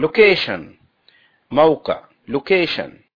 location. موقع location.